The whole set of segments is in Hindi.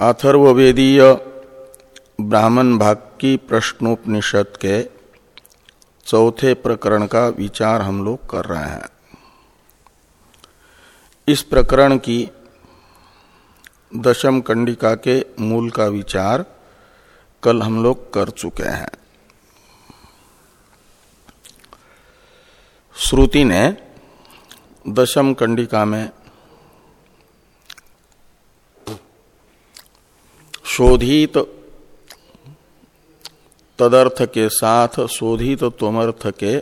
अथर्वेदीय ब्राह्मण भाग की प्रश्नोपनिषद के चौथे प्रकरण का विचार हम लोग कर रहे हैं। इस प्रकरण की दशम कंडिका के मूल का विचार कल हम लोग कर चुके हैं। श्रुति ने दशम कंडिका में शोधित तदर्थ के साथ शोधित त्वमर्थ के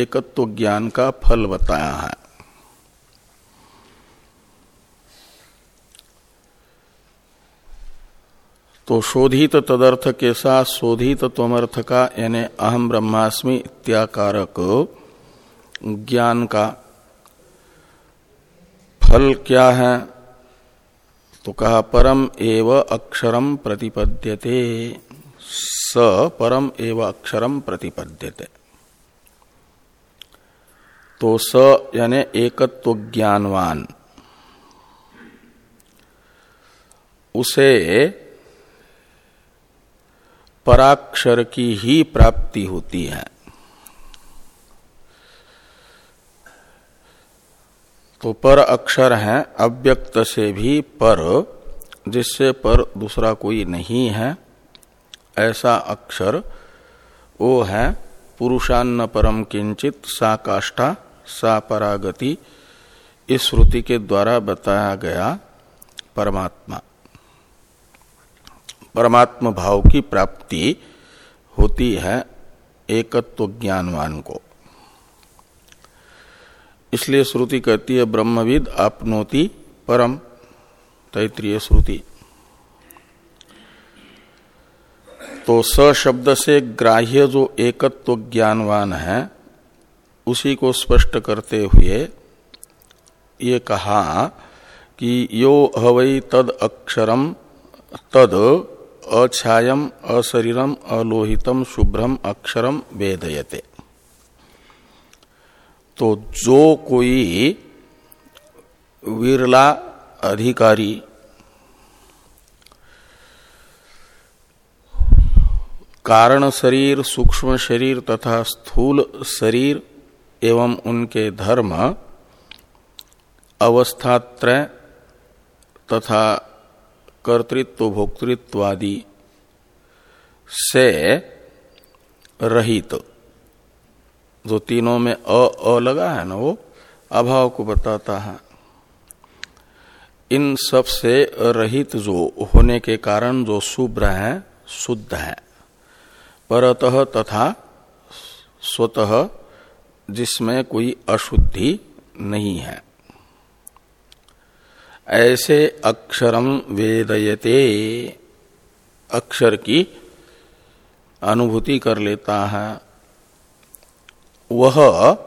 एकत्व ज्ञान का फल बताया है। तो शोधित तदर्थ के साथ शोधित त्वमर्थ का यानी अहम ब्रह्मास्मि इत्याकारक ज्ञान का फल क्या है? तो कहा परम एव अक्षरम प्रतिपद्यते। स परम एव अक्षरम प्रतिपद्यते। तो स यानी एकत्व ज्ञानवान उसे पराक्षर की ही प्राप्ति होती है। तो पर अक्षर है, अव्यक्त से भी पर, जिससे पर दूसरा कोई नहीं है। ऐसा अक्षर वो है, पुरुषान्न परम किंचित, सा काष्ठा, सा परागति, इस श्रुति के द्वारा बताया गया परमात्मा। परमात्मा भाव की प्राप्ति होती है एकत्व ज्ञानवान को। इसलिए श्रुति कहती है, ब्रह्मविद आपनोति परम तैतृय श्रुति। तो स शब्द से ग्राह्य जो एकत्व ज्ञानवान है, उसी को स्पष्ट करते हुए ये कहा कि यो हवई तद अक्षरम, तद अछायम अशरीरम अलोहितम, शुभ्रम, अक्षरम वेदयते। तो जो कोई विरला अधिकारी कारण शरीर, सूक्ष्म शरीर तथा स्थूल शरीर एवं उनके धर्म, अवस्थात्रय तथा कर्तृत्व, भोक्तृत्वादि से रहित। तो जो तीनों में अ अ लगा है ना वो, अभाव को बताता है। इन सबसे रहित जो होने के कारण जो शुभ्र है, शुद्ध है। परतः तथा स्वतः जिसमें कोई अशुद्धि नहीं है। ऐसे अक्षरम वेदयते, अक्षर की अनुभूति कर लेता है। वह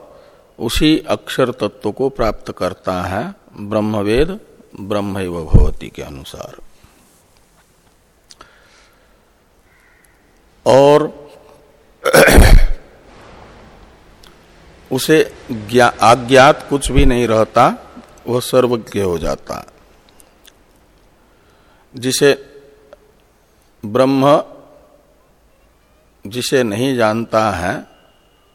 उसी अक्षर तत्व को प्राप्त करता है, ब्रह्मवेद ब्रह्म भवती के अनुसार। और उसे अज्ञात कुछ भी नहीं रहता, वह सर्वज्ञ हो जाता। जिसे ब्रह्म, जिसे नहीं जानता है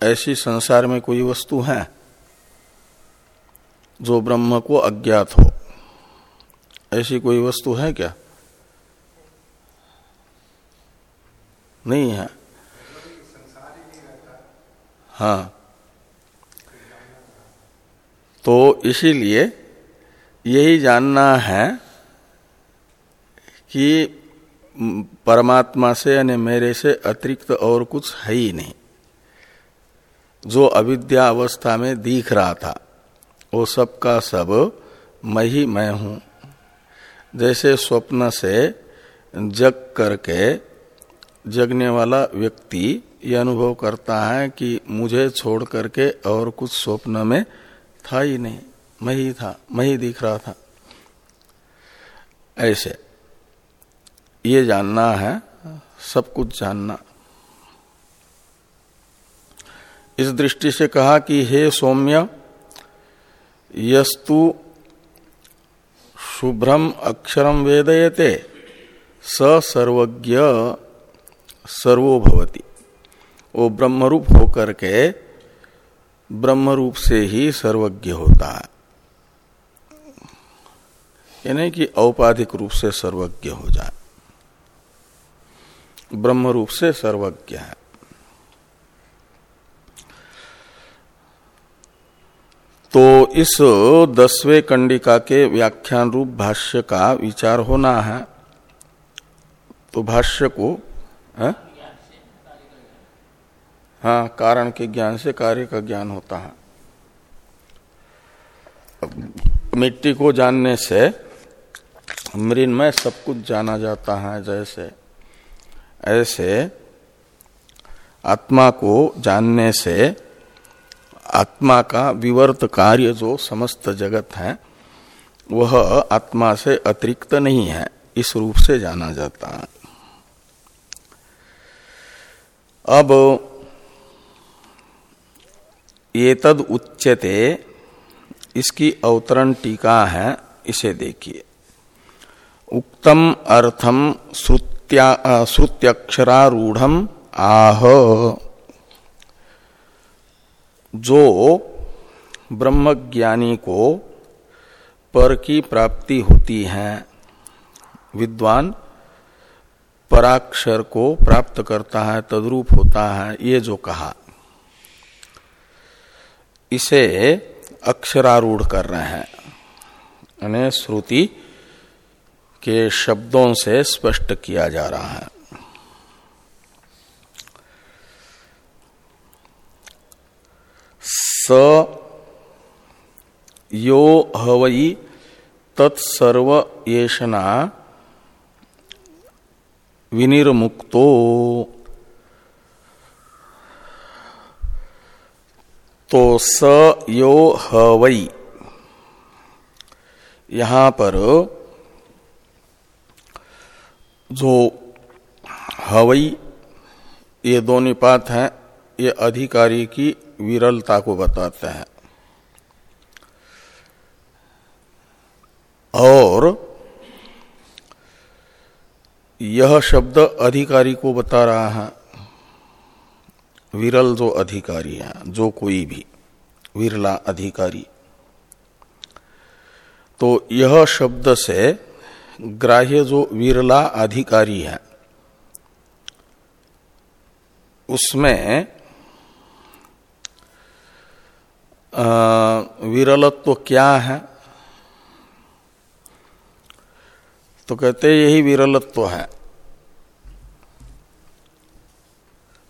ऐसी संसार में कोई वस्तु है जो ब्रह्म को अज्ञात हो? ऐसी कोई वस्तु है क्या? नहीं है। हाँ। तो इसीलिए यही जानना है कि परमात्मा से यानी मेरे से अतिरिक्त और कुछ है ही नहीं। जो अविद्या अवस्था में दिख रहा था, वो सब का सब मैं ही मैं हूँ। जैसे स्वप्न से जग करके जगने वाला व्यक्ति ये अनुभव करता है कि मुझे छोड़ करके और कुछ स्वप्न में था ही नहीं। मैं ही था, मैं ही दिख रहा था। ऐसे, ये जानना है, सब कुछ जानना। इस दृष्टि से कहा कि हे सौम्य, यस्तु शुभ्रम अक्षरम वेदयते, स सर्वज्ञ सर्वो भवति। वो ब्रह्मरूप होकर के ब्रह्मरूप से ही सर्वज्ञ होता है। यानी कि औपाधिक रूप से सर्वज्ञ हो जाए। ब्रह्म रूप से सर्वज्ञ है। तो इस दसवें कंडिका के व्याख्यान रूप भाष्य का विचार होना है। तो भाष्य को, है? हाँ कारण के ज्ञान से कार्य का ज्ञान होता है। मिट्टी को जानने से मृन्मय सब कुछ जाना जाता है जैसे। ऐसे आत्मा को जानने से आत्मा का विवर्त कार्य जो समस्त जगत है, वह आत्मा से अतिरिक्त नहीं है, इस रूप से जाना जाता है। अब ये तद उच्चते इसकी अवतरण टीका है, इसे देखिए। उक्तम अर्थम श्रुत्यक्षरारूढ़ आह। जो ब्रह्मज्ञानी को पर की प्राप्ति होती है, विद्वान पराक्षर को प्राप्त करता है, तद्रूप होता है, ये जो कहा। इसे अक्षरारूढ़ कर रहे हैं। यानी श्रुति के शब्दों से स्पष्ट किया जा रहा है। स यो हवई तत्सर्व विनिर्मुक्तो। तो स यो हवई यहाँ पर जो हवई ये दो निपात हैं। ये अधिकारी की विरलता को बताते हैं। और यह शब्द अधिकारी को बता रहा है। विरल जो अधिकारी है, जो कोई भी विरला अधिकारी। तो यह शब्द से ग्राह्य जो विरला अधिकारी है, उसमें विरलत्व तो क्या है? तो कहते यही विरलत्व तो है।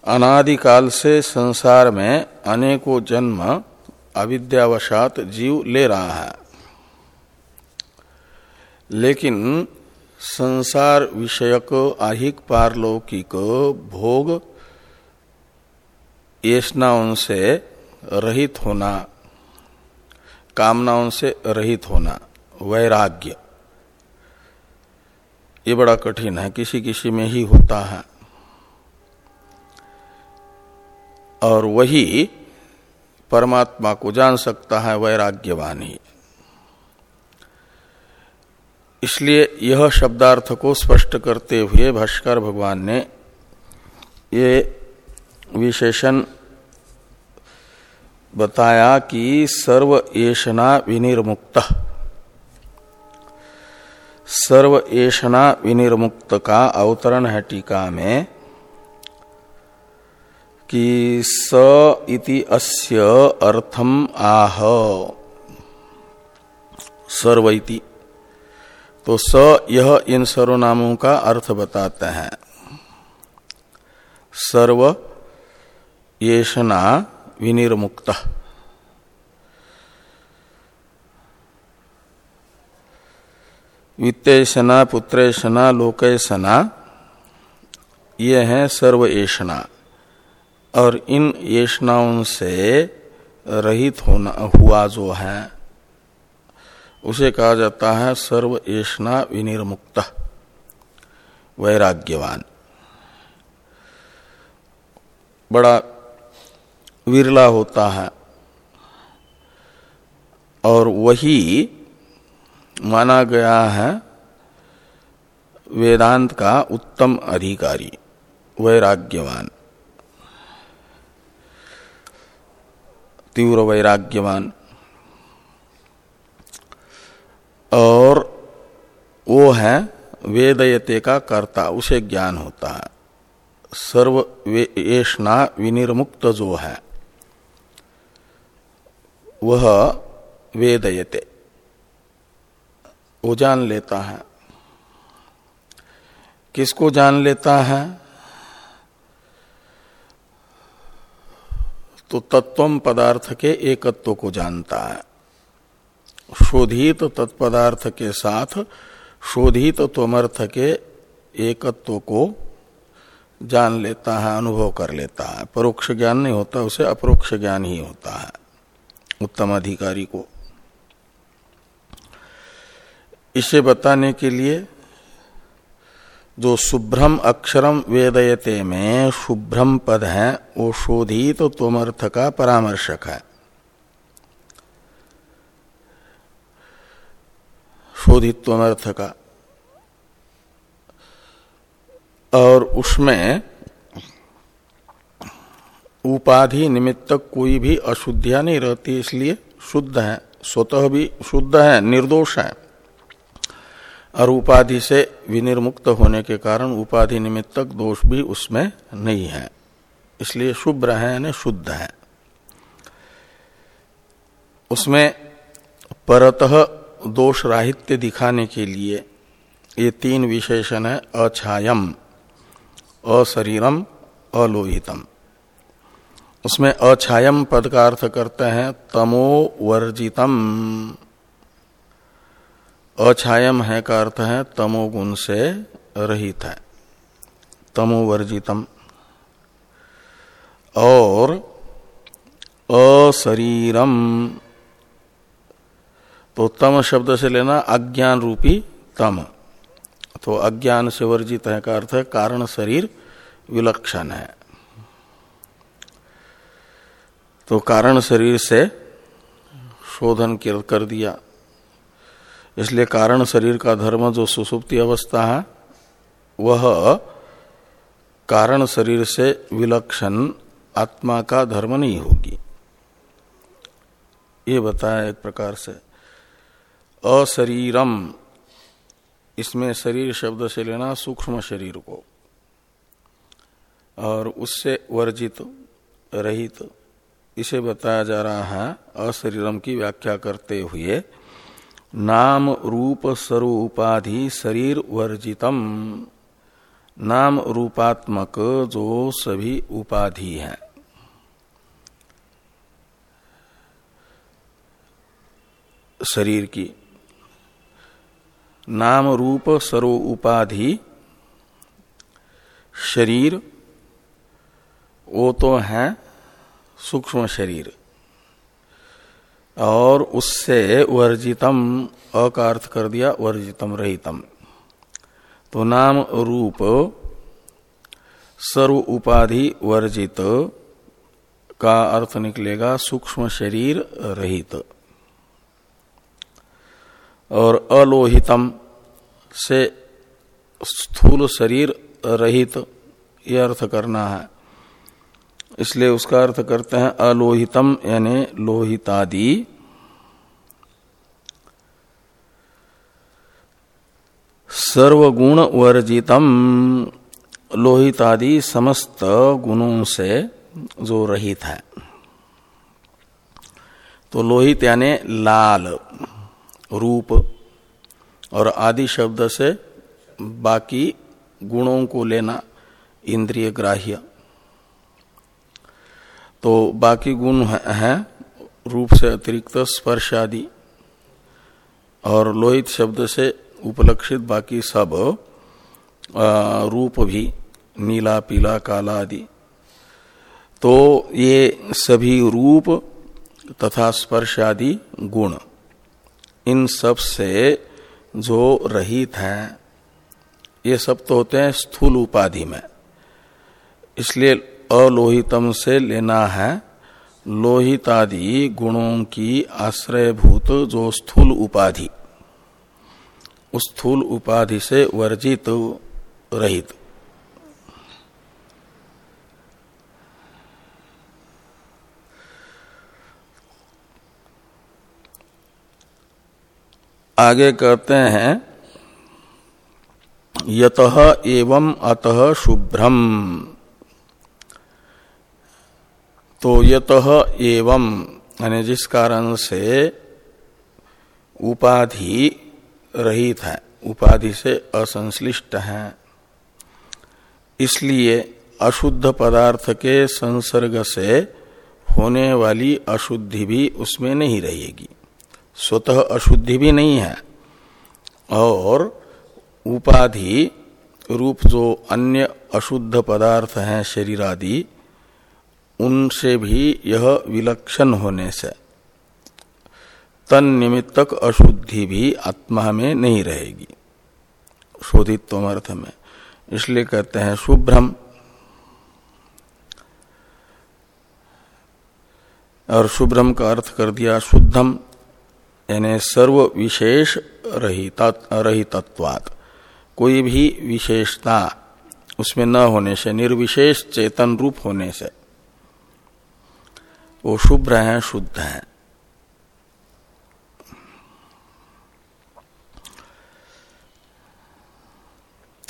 अनादिकाल से संसार में अनेकों जन्म अविद्यावशात जीव ले रहा है। लेकिन संसार विषयक आहिक पारलौकिक भोग येषणाओं से रहित होना कामनाओं से रहित होना, वैराग्य। ये बड़ा कठिन है किसी किसी में ही होता है। और वही परमात्मा को जान सकता है, वैराग्यवान। ही इसलिए यह शब्दार्थ को स्पष्ट करते हुए भाष्कर भगवान ने ये विशेषण बताया कि सर्व एषणा विनिर्मुक्त। सर्व एषणा विनिर्मुक्त का अवतरण है टीका में कि स इति अस्य अर्थम आह। सर्व इति। तो स यह इन सर्वनामों का अर्थ बताते हैं। सर्व येषणा विनिर्मुक्त। वित्तेषणा पुत्रेशना लोकेशना ये हैं सर्व येषणा और इन येषणाओं से रहित होना, हुआ जो है, उसे कहा जाता है सर्व एषणा विनिर्मुक्त। वैराग्यवान। बड़ा विरला होता है। और वही माना गया है वेदांत का उत्तम अधिकारी, वैराग्यवान। तीव्र वैराग्यवान। और वो है वेदयते का कर्ता, उसे ज्ञान होता है। सर्व वेशना विनिर्मुक्त जो है। वह वेदयते। वो जान लेता है। किसको जान लेता है? तो तत्व पदार्थ के एकत्व को जानता है। शोधित तत्पदार्थ के साथ शोधित त्वमर्थ के एकत्व को जान लेता है, अनुभव कर लेता है। परोक्ष ज्ञान नहीं होता, उसे अपरोक्ष ज्ञान ही होता है। उत्तम अधिकारी को। इसे बताने के लिए जो शुभ्रम अक्षरम वेदयते में शुभ्रम पद है, वो शोधित त्वमर्थ का परामर्शक है। शोधित त्वमर्थ का। और उसमें उपाधि निमित्तक कोई भी अशुद्धियाँ नहीं रहती, इसलिए शुद्ध है, स्वतः भी शुद्ध है, निर्दोष है। और उपाधि से विनिर्मुक्त होने के कारण उपाधि निमित्तक दोष भी उसमें नहीं है। इसलिए शुभ्र है, यानी शुद्ध है। उसमें परतः दोष राहित्य दिखाने के लिए ये तीन विशेषण है, अछायम अशरीरम अलोहितम। उसमें अछायम पद का अर्थ करते हैं, तमो वर्जितम। अछायम है का अर्थ है तमोगुण से रहित है। तमोवर्जितम और अशरीरम। तो तम शब्द से लेना अज्ञान रूपी तम। तो अज्ञान से वर्जित है का अर्थ है, कारण शरीर विलक्षण है। तो कारण शरीर से शोधन कर दिया। इसलिए कारण शरीर का धर्म जो सुसुप्ति अवस्था है, वह कारण शरीर से विलक्षण आत्मा का धर्म नहीं होगी। ये बताया एक प्रकार से। अशरीरम, इसमें शरीर शब्द से लेना सूक्ष्म शरीर को, और उससे वर्जित, रहित इसे बताया जा रहा है अशरीरम की व्याख्या करते हुए, नाम रूप स्वरूपाधि शरीर वर्जितम। नाम रूपात्मक जो सभी उपाधि है। शरीर की। नाम रूप सरो उपाधि शरीर, वो तो है सूक्ष्म शरीर। और उससे वर्जितम अकार्थ कर दिया, वर्जितम रहितम। तो नाम रूप, सर्व उपाधि वर्जित, का अर्थ निकलेगा सूक्ष्म शरीर रहित। और अलोहितम से स्थूल शरीर रहित यह अर्थ करना है। इसलिए उसका अर्थ करते हैं अलोहितम, यानी लोहितादि। सर्वगुण वर्जितम, लोहितादि समस्त गुणों से जो रहित है। तो लोहित यानी लाल, रूप, और आदि शब्द से बाकी गुणों को लेना इंद्रिय ग्राह्य तो बाकी गुण हैं रूप से अतिरिक्त, स्पर्श आदि। और लोहित शब्द से उपलक्षित बाकी सब रूप भी, नीला, पीला, काला आदि। तो ये सभी रूप तथा स्पर्श आदि गुण, इन सबसे जो रहित हैं, ये सब तो होते हैं स्थूल उपाधि में। इसलिए अलोहितम से लेना है। लोहितादि गुणों की आश्रयभूत जो स्थूल उपाधि, उस स्थूल उपाधि से वर्जित रहित। आगे कहते हैं, यत एवं अतः शुभ्रम। तो यत एवं, यानी जिस कारण से उपाधि रहित है, उपाधि से असंश्लिष्ट है, इसलिए अशुद्ध पदार्थ के संसर्ग से होने वाली अशुद्धि भी उसमें नहीं रहेगी। स्वतः अशुद्धि भी नहीं है। और उपाधि रूप जो अन्य अशुद्ध पदार्थ हैं, शरीर आदि उनसे भी यह विलक्षण होने से। तन निमित्तक अशुद्धि भी आत्मा में नहीं रहेगी। शोधित अर्थ में, इसलिए कहते हैं शुभ्रम। और शुभ्रम का अर्थ कर दिया शुद्धम, यानी सर्व विशेष रहितत्वात। कोई भी विशेषता उसमें न होने से, निर्विशेष चेतन रूप होने से वो शुभ्र है, शुद्ध हैं।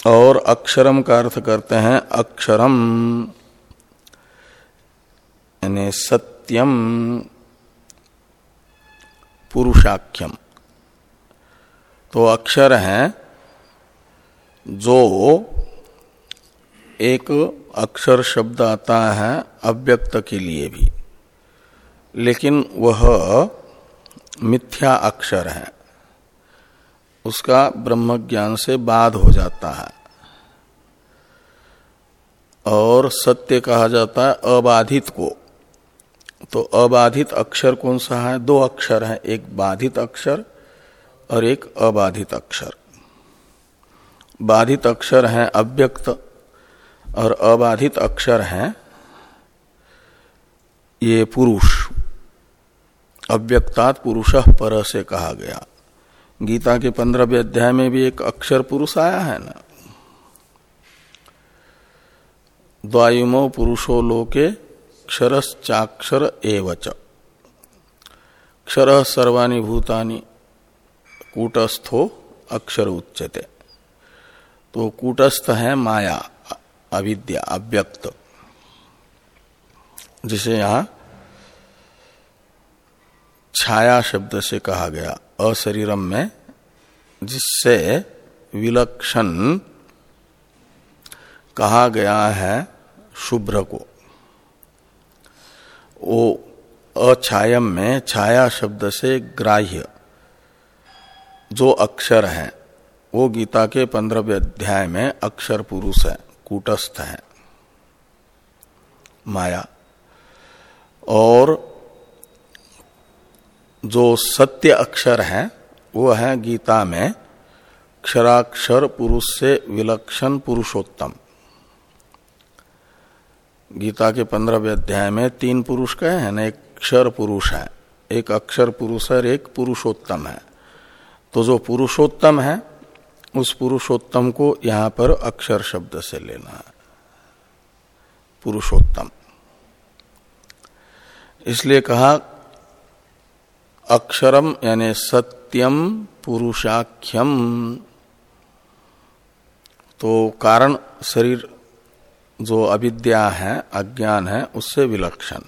और अक्षरम का अर्थ करते हैं अक्षरम, यानी सत्यम, पुरुषाख्यम। तो अक्षर हैं जो एक अक्षर शब्द आता है अव्यक्त के लिए भी। लेकिन वह मिथ्या अक्षर है। उसका ब्रह्म ज्ञान से बाध हो जाता है। और सत्य कहा जाता है अबाधित को। तो अबाधित अक्षर कौन सा है? दो अक्षर है, एक बाधित अक्षर और एक अबाधित अक्षर। बाधित अक्षर है अव्यक्त और अबाधित अक्षर है ये पुरुष। अव्यक्तात् पुरुष पर से कहा गया। गीता के पंद्रहवें अध्याय में भी एक अक्षर पुरुष आया है ना? द्वायुमो पुरुषो लोके क्षरश्चाक्षर एवच। क्षर सर्वाणी भूतानि, कूटस्थो अक्षर उच्चते तो कूटस्थ है माया अविद्या, अव्यक्त। जिसे यहाँ छाया शब्द से कहा गया, अशरीरम में, जिससे विलक्षण कहा गया है शुभ्र को। वो अछायम में छाया शब्द से ग्राह्य, जो अक्षर है, वो गीता के पंद्रहवें अध्याय में अक्षर पुरुष है, कूटस्थ है। माया और जो सत्य अक्षर है, वो है गीता में, क्षराक्षर पुरुष से विलक्षण पुरुषोत्तम। गीता के पंद्रहवें अध्याय में तीन पुरुष कहे हैं ना एक क्षर पुरुष है, एक अक्षर पुरुष है एक पुरुषोत्तम है। तो जो पुरुषोत्तम है, उस पुरुषोत्तम को यहाँ पर अक्षर शब्द से लेना है। पुरुषोत्तम। इसलिए कहा अक्षरम यानी सत्यम पुरुषाख्यम। तो कारण शरीर जो अविद्या है, अज्ञान है, उससे विलक्षण।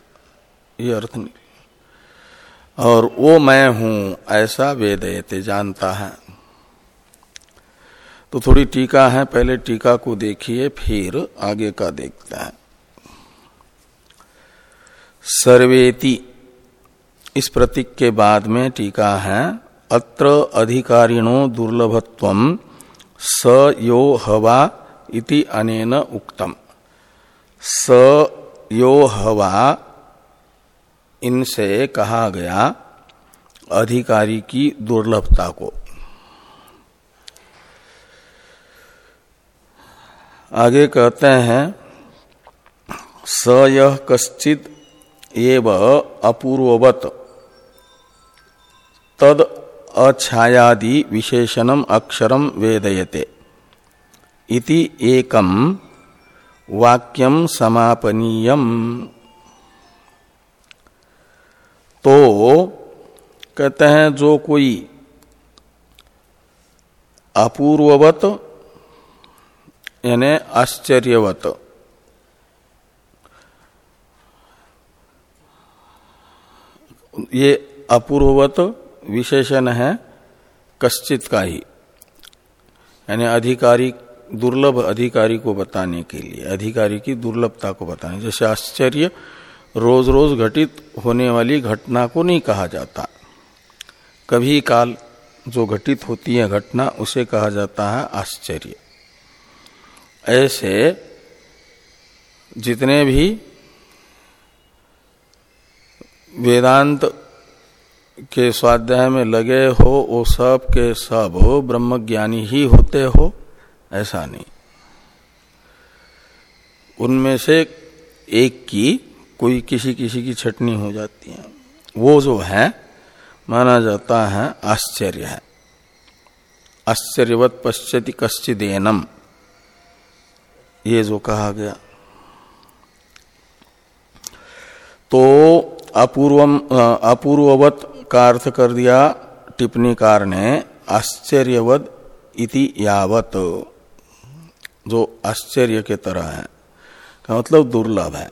ये अर्थ नहीं। और वो मैं हूँ, ऐसा वेदयते जानता है। तो थोड़ी टीका है, पहले टीका को देखिए, फिर आगे का देखता है। सर्वेति इस प्रतीक के बाद में टीका है, अत्र अधिकारिणो दुर्लभत्व स यो हवा इति अनेन उक्तम। स यो हवा, इनसे कहा गया, अधिकारी की दुर्लभता को। आगे कहते हैं, स यह कश्चित एव अपूर्ववत। तद अछायादि विशेषणम अक्षरम वेदयते। इति एकम वाक्यम समापनीयम। तो कहते हैं, जो कोई अपूर्ववत, यानी आश्चर्यवत, ये अपूर्ववत विशेषण है कश्चित का ही। यानी अधिकारी, दुर्लभ अधिकारी को बताने के लिए, अधिकारी की दुर्लभता को बताने। जैसे आश्चर्य रोज रोज घटित होने वाली घटना को नहीं कहा जाता। कभी काल जो घटित होती है घटना, उसे कहा जाता है आश्चर्य। ऐसे जितने भी वेदांत के स्वाध्याय में लगे हो वो सब के सब ब्रह्म ज्ञानी ही होते हो, ऐसा नहीं। उनमें से एक की कोई किसी किसी की छटनी हो जाती है। वो जो है, माना जाता है आश्चर्य है। आश्चर्यवत पश्चति कश्चिदेनम, ये जो कहा गया। तो अपूर्वम अपूर्ववत का अर्थ कर दिया टिप्पणीकार ने आश्चर्यवत इति यावत। जो आश्चर्य के तरह है, का मतलब दुर्लभ है।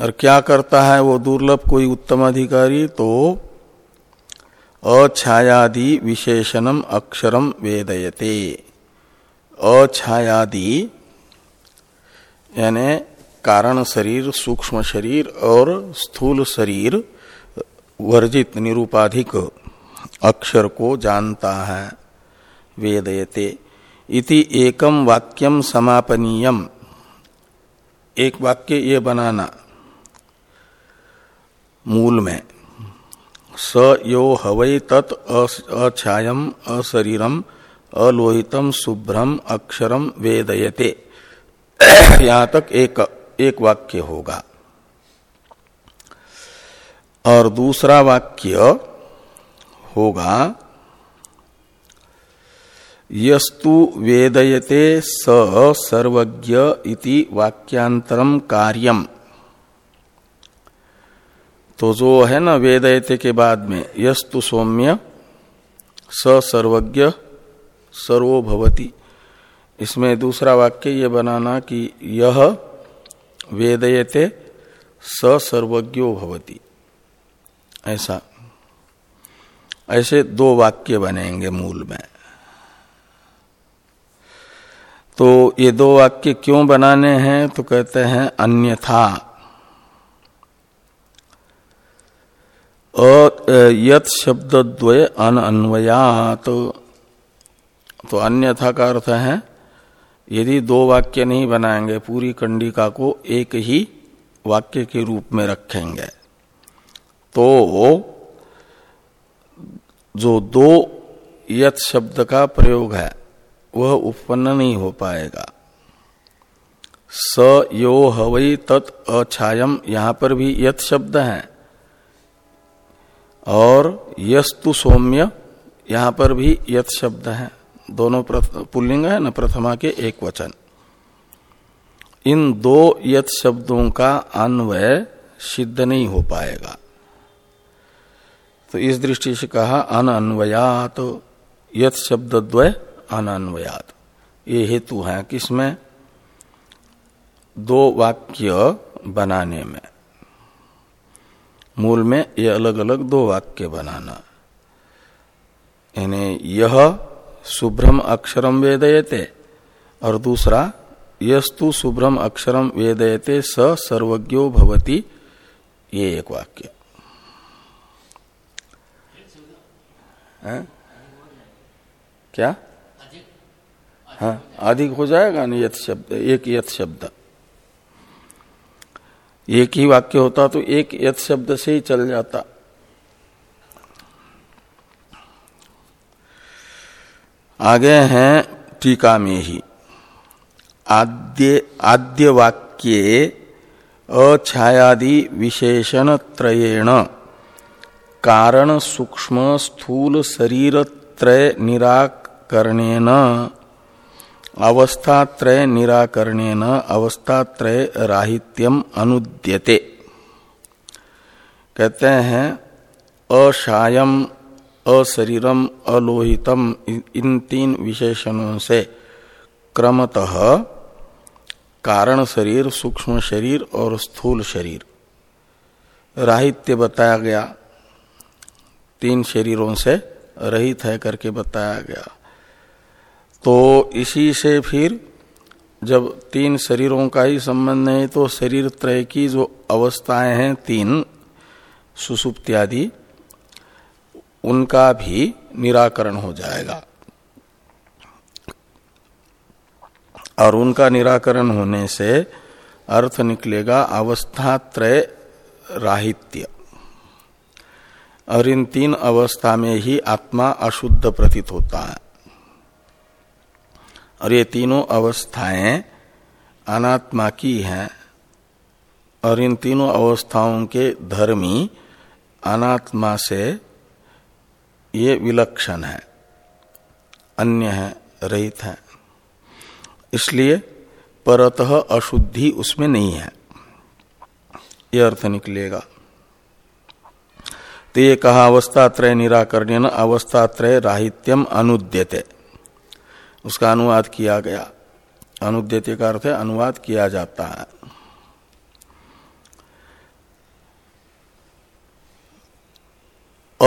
और क्या करता है वो दुर्लभ कोई उत्तम अधिकारी? तो अछायादि विशेषणम अक्षरम वेदयते। अछायादि यानी कारण शरीर, सूक्ष्म शरीर और स्थूल शरीर वर्जित निरूपाधिक अक्षर को जानता है। वेदयते, इति एकम वाक्यम समापनीयम। एक वाक्य ये बनाना। मूल में, स यो हवै तत् अछायम, अशरीरम, अलोहितम, शुभ्रम, अक्षरम, वेदयते। यहाँ तक एक एक वाक्य होगा। और दूसरा वाक्य होगा, यस्तु वेदयते स सर्वज्ञ इति वाक्यांतरम कार्यम। तो जो है ना वेदयते के बाद में, यस्तु सौम्य, स सर्वज्ञ, सर्वो भवती। इसमें दूसरा वाक्य ये बनाना कि यह वेदयते स सर्वज्ञो भवती। ऐसा। ऐसे दो वाक्य बनेंगे मूल में। तो ये दो वाक्य क्यों बनाने हैं? तो कहते हैं अन्यथा। और यत शब्द द्वय अन अन्वयात। तो अन्यथा का अर्थ है, यदि दो वाक्य नहीं बनाएँगे, पूरी कंडिका को एक ही वाक्य के रूप में रखेंगे। तो जो दो यत शब्द का प्रयोग है, वह उत्पन्न नहीं हो पाएगा। स यो हवई तत् अछायम, यहाँ पर भी यत शब्द है। और यस्तु सौम्य, यहाँ पर भी यत शब्द है। दोनों पुल्लिंग है न, प्रथमा के एक वचन। इन दो यत शब्दों का अन्वय सिद्ध नहीं हो पाएगा। तो इस दृष्टि से कहा अन अन्वयात यत शब्द द्वय अनन्वयात। ये हेतु है किसमें? दो वाक्य बनाने में। मूल में ये अलग अलग दो वाक्य बनाना। यानी यह शुभ्रम अक्षरम वेदयते, और दूसरा, यस्तु शुभ्रम अक्षरम वेदयते स सर्वज्ञो भवति, ये एक वाक्य। है? क्या? हाँ अधिक हो जाएगा ना यथ शब्द, एक यथ शब्द। एक ही वाक्य होता तो एक यथ शब्द से ही चल जाता। आगे हैं टीका में ही। आद्य आद्य वाक्य अछायादि विशेषण त्रयेण। कारण सूक्ष्म स्थूल शरीर त्रय निराकरण अवस्थात्रय निराकरण अवस्थात्रय राहित्यम अनुद्यते। कहते हैं, अशायम, अशरीरम, अलोहितम इन तीन विशेषणों से क्रमतः कारण शरीर, सूक्ष्म शरीर और स्थूल शरीर। राहित्य बताया गया तीन शरीरों से रहित है करके बताया गया। तो इसी से फिर जब तीन शरीरों का ही संबंध नहीं तो शरीर त्रय की जो अवस्थाएँ हैं, तीन सुसुप्त्यादि उनका भी निराकरण हो जाएगा। और उनका निराकरण होने से अर्थ निकलेगा अवस्था त्रय राहित्य। और इन तीन अवस्था में ही आत्मा अशुद्ध प्रतीत होता है। और ये तीनों अवस्थाएँ अनात्मा की हैं और इन तीनों अवस्थाओं के धर्मी अनात्मा से ये विलक्षण है, अन्य है, रहित है। इसलिए परतः अशुद्धि उसमें नहीं है। ये अर्थ निकलेगा। तो ये कहा अवस्थात्रय निराकरण अवस्थात्रय राहित्यम अनुद्यते। उसका अनुवाद किया गया। अनुद्यते का अर्थ है अनुवाद किया जाता है।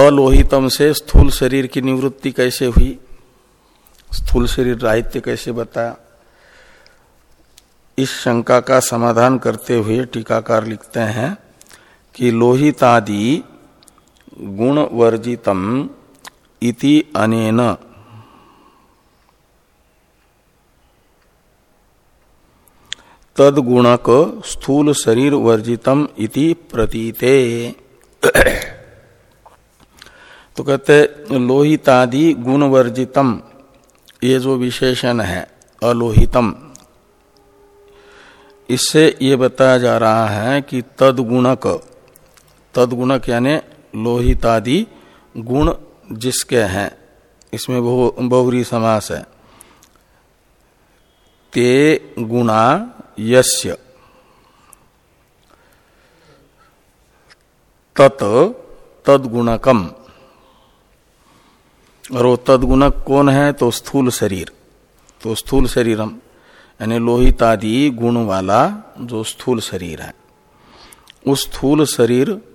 अलोहितम से स्थूल शरीर की निवृत्ति कैसे हुई? स्थूल शरीर राहित्य कैसे बताया? इस शंका का समाधान करते हुए टीकाकार लिखते हैं कि लोहितादि गुण वर्जितम इति अनेन। तदगुणक स्थूल शरीर वर्जितम इति प्रतीते। तो कहते लोहितादि गुण वर्जितम ये जो विशेषण है, अलोहितम। इससे ये बताया जा रहा है कि तदगुणक तदगुणक यानी लोहितादि गुण जिसके हैं, इसमें बहुरी समास है। ते गुणा यस्य। तत्, तदगुणकम। और वो तदगुणक कौन है? तो स्थूल शरीर। तो स्थूल शरीरम, यानी लोहितादि गुण वाला जो स्थूल शरीर है। उस स्थूल शरीर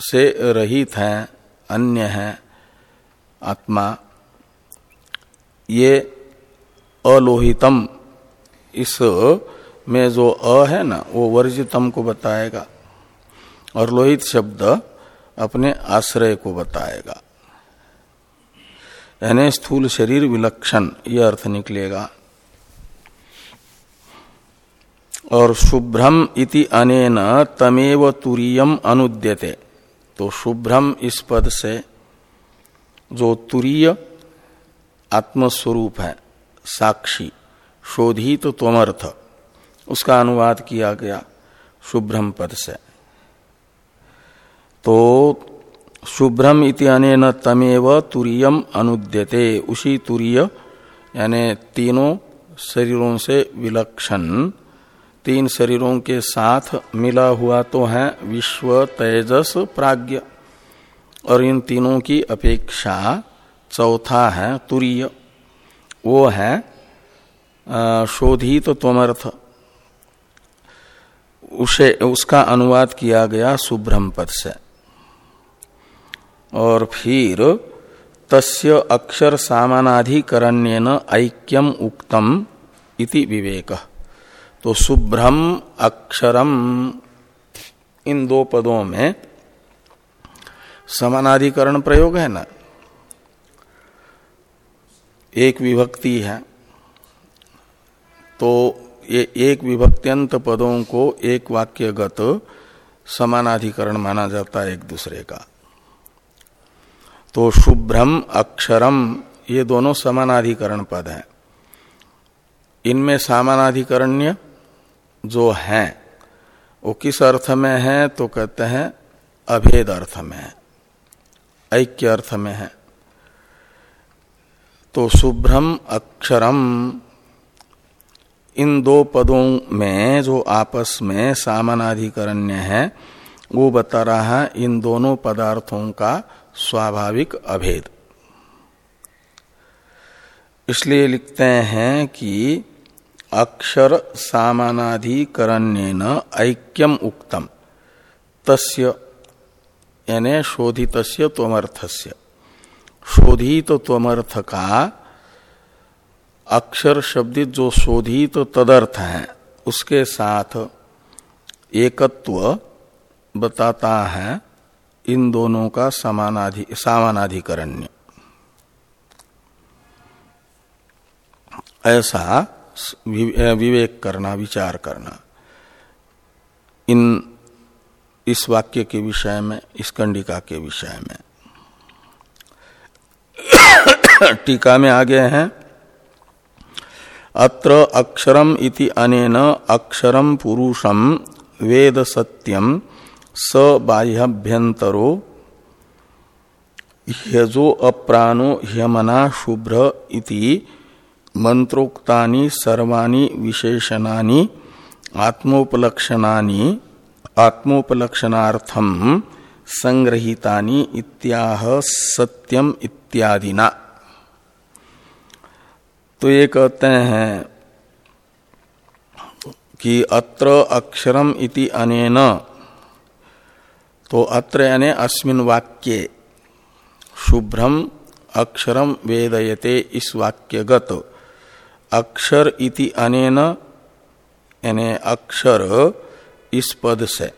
से रहित है, अन्य है, आत्मा। ये अलोहितम, इस में जो अ है ना, वो वर्जितम को बताएगा। और लोहित शब्द अपने आश्रय को बताएगा। यानी स्थूल शरीर विलक्षण यह अर्थ निकलेगा। और शुभ्रम इति अनेन तमेव तुरीयम अनुद्यते। तो शुभ्रम इस पद से जो तुरीय आत्मस्वरूप है, साक्षी, शोधित तो त्वमर्थ, उसका अनुवाद किया गया शुभ्रम पद से। तो शुभ्रम इति अनेन तमेव तुरीयम अनुद्यते, उसी तुरीय, यानी तीनों शरीरों से विलक्षण तीन शरीरों के साथ मिला हुआ तो है विश्व तेजस प्राज्ञ। और इन तीनों की अपेक्षा चौथा है तुरीय। वो है शोधित तो त्वमर्थ। उसे, उसका अनुवाद किया गया सुब्रह्म पद से। और फिर, तस्य अक्षर सामानाधिकरण्यन ऐक्यम उक्तम इति विवेक। तो शुभ्रम अक्षरम। इन दो पदों में समानाधिकरण प्रयोग है ना? एक विभक्ति है। तो ये एक विभक्त्यंत पदों को एक वाक्यगत समानाधिकरण माना जाता है एक दूसरे का। तो शुभ्रम अक्षरम, ये दोनों समानाधिकरण पद हैं। इनमें समानाधिकरण्य जो है, वो किस अर्थ में है तो कहते हैं अभेद अर्थ में है, ऐक्य अर्थ में है। तो शुभ्रम अक्षरम, इन दो पदों में जो आपस में सामनाधिकरण्य है, वो बता रहा है इन दोनों पदार्थों का स्वाभाविक अभेद। इसलिए लिखते हैं कि अक्षर सामानाधिकरण्य ऐक्यम उक्तम। तस्य, यानी शोधित त्वमर्थस्य। शोधित त्वमर्थ का अक्षर शब्दित जो शोधित तदर्थ है, उसके साथ एकत्व बताता है इन दोनों का समानाधि, सामानाधिकरण्य। ऐसा विवेक करना, विचार करना। इन, इस वाक्य के विषय में, इस कंडिका के विषय में। टीका में आगे हैं। अत्र अक्षरम इति अनेन अक्षरम पुरुषम वेद सत्यम स बाह्यभ्यंतरो ह्यजो अप्राणो ह्यमना शुभ्र इति मंत्रोक्तानि, सर्वाणि विशेषणानि, आत्मोपलक्षणानि आत्मोपलक्षणार्थम संग्रहितानि इत्याह सत्यम इत्यादिना। तो ये कहते हैं कि अत्र अक्षरम इति अनेन तो अत्र यानी अस्मिन वाक्ये, शुभ्रम अक्षरम वेदयते इस वाक्यगत। अक्षर इति अनेन यानी अक्षर इस पद से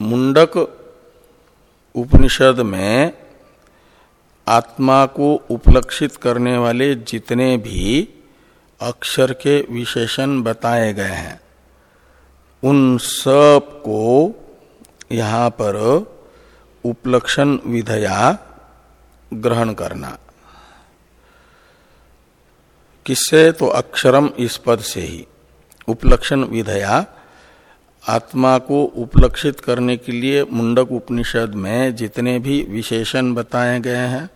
मुंडक उपनिषद में आत्मा को उपलक्षित करने वाले जितने भी अक्षर के विशेषण बताए गए हैं, उन सबको यहाँ पर उपलक्षण विधया ग्रहण करना। किससे? तो अक्षरम इस पद से ही। उपलक्षण विधया, आत्मा को उपलक्षित करने के लिए मुंडक उपनिषद में जितने भी विशेषण बताए गए हैं,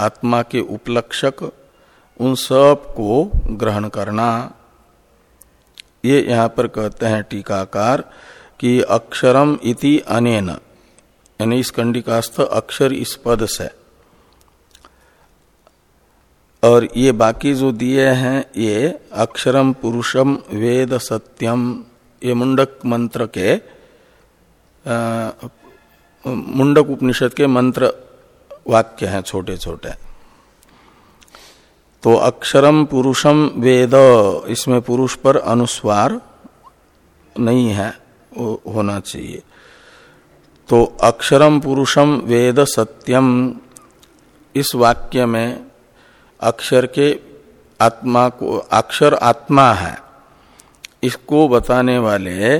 आत्मा के उपलक्षक, उन सबको ग्रहण करना। ये यहाँ पर कहते हैं टीकाकार कि अक्षरम इति अनेन। यानी इस कंडिकास्थ अक्षर इस पद से। और ये बाकी जो दिए हैं ये अक्षरम पुरुषम वेद सत्यम ये मुंडक मंत्र के आ, मुंडक उपनिषद के मंत्र वाक्य हैं छोटे छोटे तो अक्षरम पुरुषम वेद इसमें पुरुष पर अनुस्वार नहीं है वो होना चाहिए। तो अक्षरम पुरुषम वेद सत्यम इस वाक्य में अक्षर के आत्मा को, अक्षर आत्मा है। इसको बताने वाले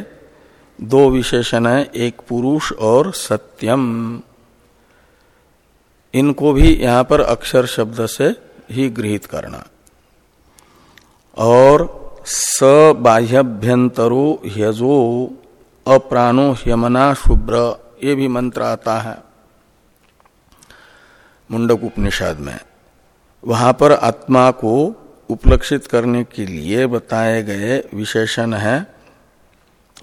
दो विशेषण है, एक पुरुष और सत्यम। इनको भी यहाँ पर अक्षर शब्द से ही गृहित करना। और स बाह्यभ्यंतरो ह्यजो, अप्राणो ह्यमना शुभ्र, ये भी मंत्र आता है। मुंडक उपनिषद में। वहाँ पर आत्मा को उपलक्षित करने के लिए बताए गए विशेषण है।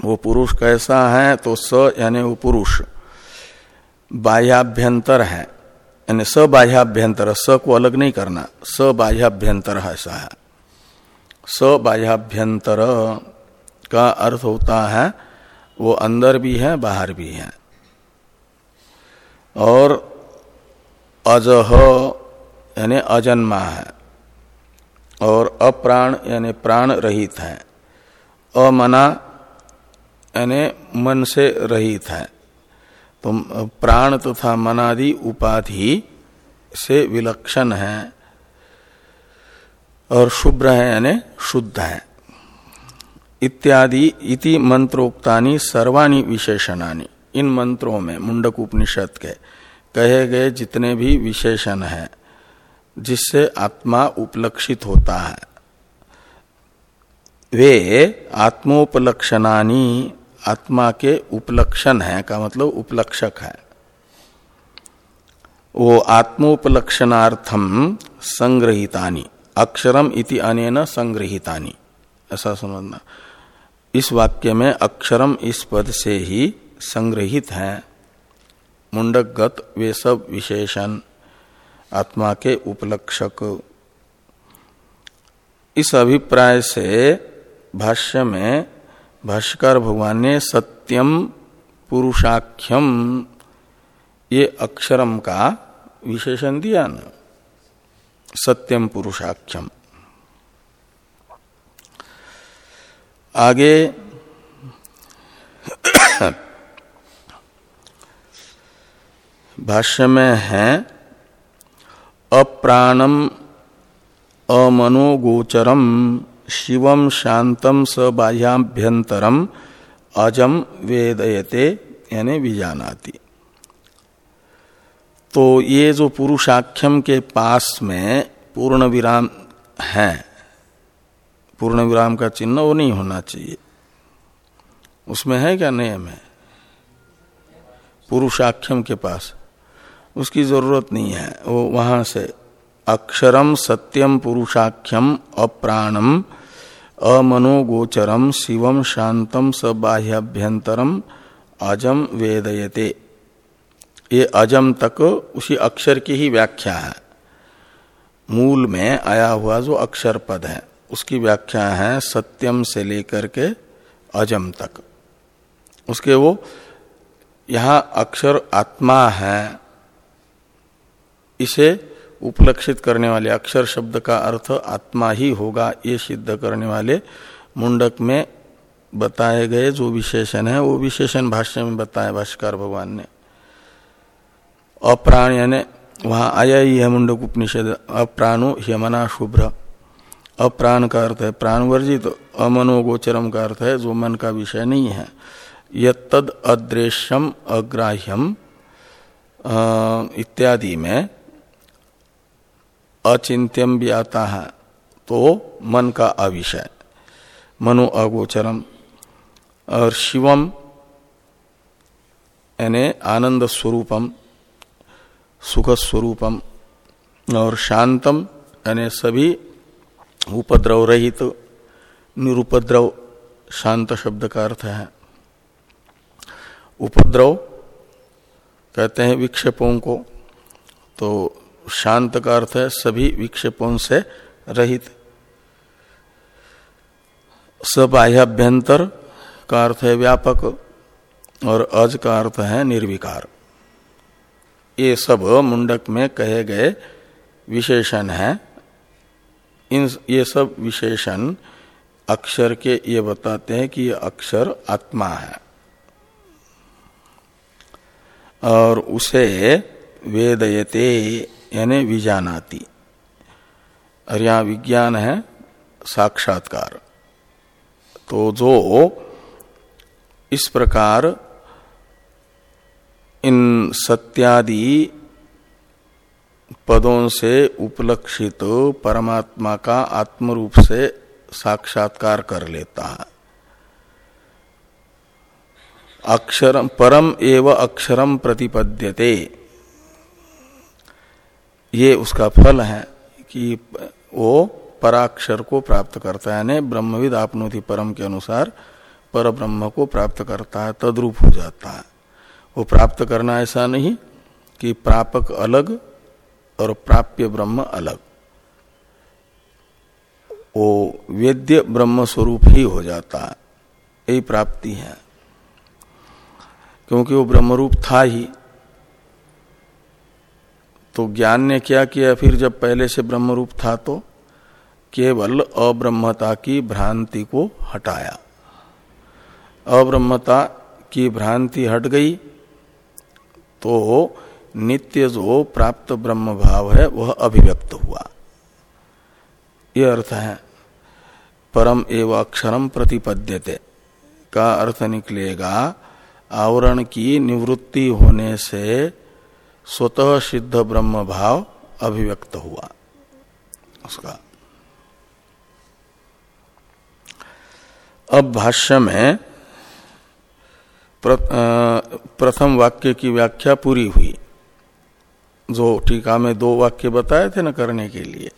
वो पुरुष कैसा है तो स यानी वो पुरुष। बाह्याभ्यंतर है। यानी स बाह्याभ्यंतर, स को अलग नहीं करना। स बाह्याभ्यंतर ऐसा है। स बाह्याभ्यंतर का अर्थ होता है, वो अंदर भी है, बाहर भी है। और अजह यानी अजन्मा है, और अप्राण यानी प्राण रहित है, अमना यानी मन से रहित है। तो प्राण तथा मनादि उपाधि से विलक्षण है, और शुभ्र है यानी शुद्ध है। इत्यादि इति मंत्रोक्तानि सर्वाणी विशेषणानि। इन मंत्रों में मुंडक उपनिषद के कहे गए जितने भी विशेषण हैं जिससे आत्मा उपलक्षित होता है। वे आत्मोपलक्षणानी आत्मा के उपलक्षण है, का मतलब उपलक्षक है। वो आत्मोपलक्षणार्थम संग्रहितानी, अक्षरम इति अनेन संग्रहितानी। ऐसा समझना। इस वाक्य में अक्षरम इस पद से ही संग्रहित है। मुंडकगत वे सब विशेषण। आत्मा के उपलक्षक। इस अभिप्राय से भाष्य में भाष्कर भगवान ने सत्यम पुरुषाख्यम, ये अक्षरम का विशेषण दिया न। सत्यम पुरुषाख्यम। आगे भाष्य में है अप्राणम अमनोगोचरम शिवम शांतम स बाह्याभ्यंतरम अजम वेदयते यानी विजानाति। तो ये जो पुरुषाख्यम के पास में पूर्ण विराम है पूर्ण विराम का चिन्ह वो नहीं होना चाहिए। उसमें है क्या नियम है? पुरुषाख्यम के पास। उसकी ज़रूरत नहीं है। वो वहाँ से अक्षरम सत्यम पुरुषाख्यम अप्राणम अमनोगोचरम शिवम शांतम स बाह्याभ्यंतरम अजम वेदयते। ये अजम तक उसी अक्षर की ही व्याख्या है। मूल में आया हुआ जो अक्षर पद है, उसकी व्याख्या है सत्यम से लेकर के अजम तक। उसके वो यहाँ अक्षर आत्मा है इसे उपलक्षित करने वाले अक्षर शब्द का अर्थ आत्मा ही होगा, ये सिद्ध करने वाले मुंडक में बताए गए जो विशेषण है, वो विशेषण भाष्य में बताया भाष्कर भगवान ने। अप्राण यानी वहाँ आया ही है मुंडक उपनिषद, अप्राणो यमना शुभ्र। अप्राण का अर्थ है प्राण वर्जित तो अमनोगोचरम का अर्थ है जो मन का विषय नहीं है। यद अदृश्यम अग्राह्यम इत्यादि में अचिंत्यम भी आता है तो मन का अविषय। मनो अगोचरम। और शिवम, यानी आनंद स्वरूपम सुख स्वरूपम और शांतम, यानी सभी उपद्रव रहित तो निरुपद्रव शांत शब्द का अर्थ है। उपद्रव कहते हैं विक्षेपों को। तो शांत का अर्थ है सभी विक्षेपों से रहित। सबाह्याभ्यंतर का अर्थ है व्यापक और अज का अर्थ है निर्विकार। ये सब मुंडक में कहे गए विशेषण है। इन ये सब विशेषण अक्षर के ये बताते हैं कि ये अक्षर आत्मा है। और उसे वेदयते यानी विजानाति। और यहाँ विज्ञान है, साक्षात्कार। तो जो इस प्रकार इन सत्यादि पदों से उपलक्षित परमात्मा का आत्म रूप से साक्षात्कार कर लेता है। अक्षरम, परम एव अक्षरम प्रतिपद्यते। ये उसका फल है कि वो पराक्षर को प्राप्त करता है। यानी ब्रह्मविद आपनोति परम के अनुसार पर ब्रह्म को प्राप्त करता है, तद्रूप हो जाता है। वो प्राप्त करना ऐसा नहीं कि प्रापक अलग और प्राप्य ब्रह्म अलग। वो वेद्य ब्रह्म स्वरूप ही हो जाता है। यही प्राप्ति है। क्योंकि वो ब्रह्म रूप था ही। तो ज्ञान ने क्या किया? फिर जब पहले से ब्रह्म रूप था तो केवल अब्रह्मता की भ्रांति को हटाया। अब्रह्मता की भ्रांति हट गई तो नित्य जो प्राप्त ब्रह्म भाव है, वह अभिव्यक्त हुआ। यह अर्थ है, परम एवं अक्षरम प्रतिपद्यते, का अर्थ निकलेगा, आवरण की निवृत्ति होने से स्वतः सिद्ध ब्रह्म भाव अभिव्यक्त हुआ। उसका। अब भाष्य में प्रथम वाक्य की व्याख्या पूरी हुई। जो टीका में दो वाक्य बताए थे न करने के लिए।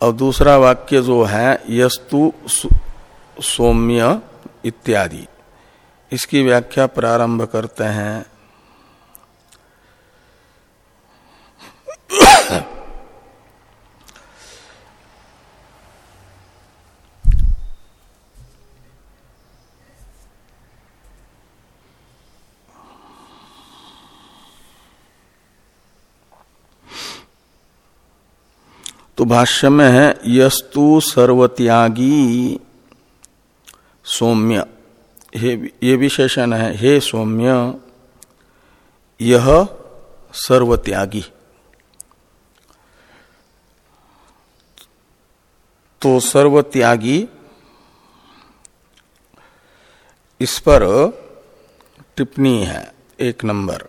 और दूसरा वाक्य जो है, यस्तु सौम्य इत्यादि। इसकी व्याख्या प्रारंभ करते हैं। तो भाष्य में है, यस्तु सर्वत्यागी सौम्य। हे ये विशेषण है, हे सौम्य, यह सर्वत्यागी। तो सर्वत्यागी इस पर टिप्पणी है, एक नंबर।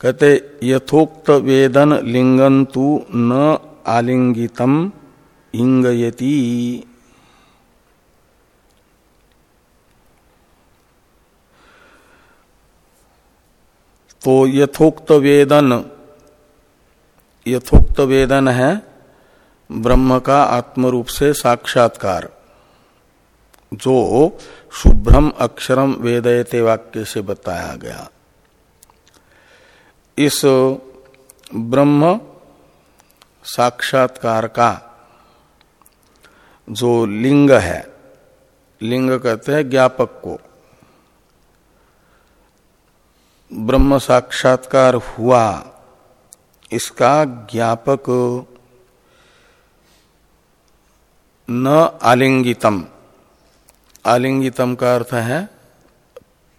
कहते, यथोक्त वेदन लिंगंतु न आलिंगितम इंगयती। तो यथोक्त वेदन यथोक्त वेदन है ब्रह्म का आत्म रूप से साक्षात्कार। जो शुभ्रम अक्षरम वेदयते वाक्य से बताया गया। इस ब्रह्म साक्षात्कार का जो लिंग है, लिंग कहते हैं ज्ञापक को। ब्रह्म साक्षात्कार हुआ, इसका ज्ञापक न आलिंगितम। आलिंगितम का अर्थ है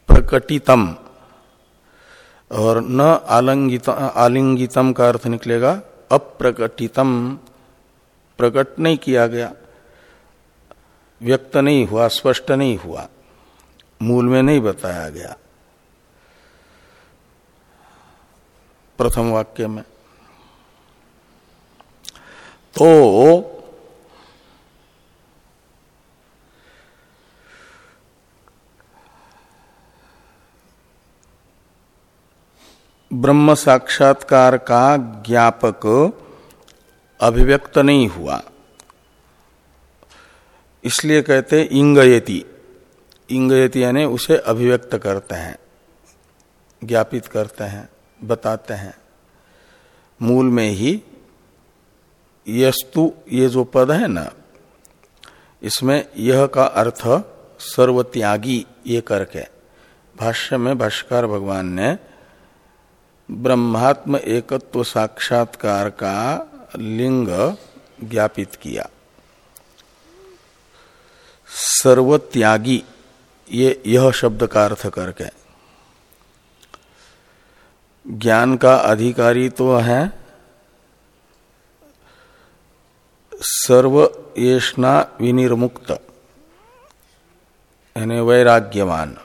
प्रकटितम। और न आलंगित, आलिंगितम का अर्थ निकलेगा अप्रकटितम। प्रकट नहीं किया गया। व्यक्त नहीं हुआ, स्पष्ट नहीं हुआ। मूल में नहीं बताया गया। प्रथम वाक्य में। तो ब्रह्म साक्षात्कार का ज्ञापक अभिव्यक्त नहीं हुआ। इसलिए कहते इंगयति। इंगयति यानी उसे अभिव्यक्त करते हैं, ज्ञापित करते हैं, बताते हैं। मूल में ही यस्तु, ये जो पद है ना, इसमें यह का अर्थ सर्वत्यागी, ये करके। भाष्य में भाष्कर भगवान ने ब्रह्मात्म एकत्व साक्षात्कार का लिंग ज्ञापित किया। सर्वत्यागी, ये यह शब्द का अर्थ करके ज्ञान का अधिकारी तो है। सर्व येषणा विनिर्मुक्त, यानी वैराग्यवान,